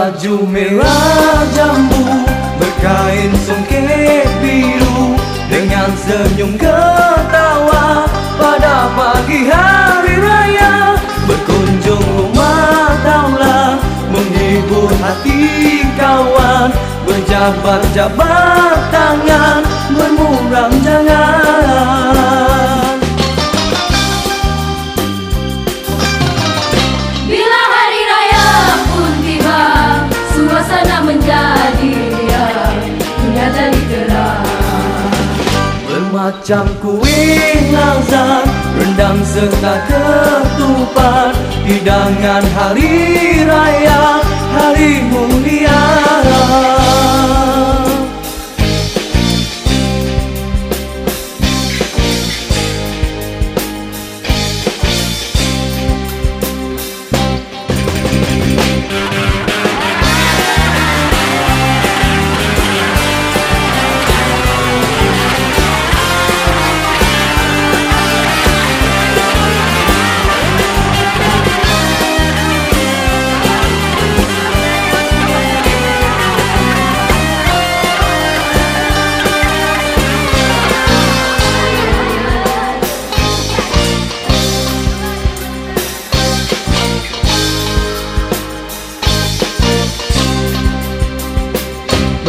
Berbaju merah jambu Berkain songket biru Dengan senyum ketawa. Pada pagi hari raya Berkunjung rumah taulah Menghibur hati kawan Berjabat-jabat tangan Bermuram jangan Bermacam kuih lazat Rendang serta ketupat. Hidangan hari raya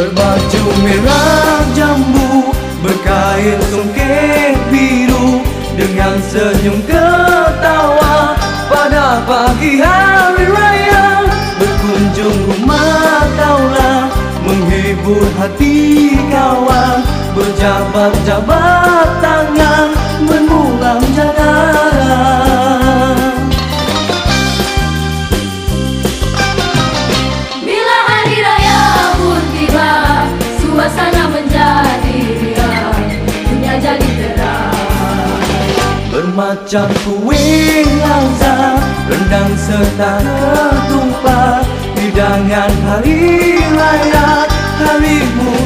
Berbaju merah jambu Berkain songket biru Dengan senyum ketawa. Pada pagi hari raya Berkunjung rumah kaulah Menghibur hati kawan. Berjabat-jabat tangan Bermacam kuih lazat Rendang serta ketupat Hidangan hari raya Hari mulia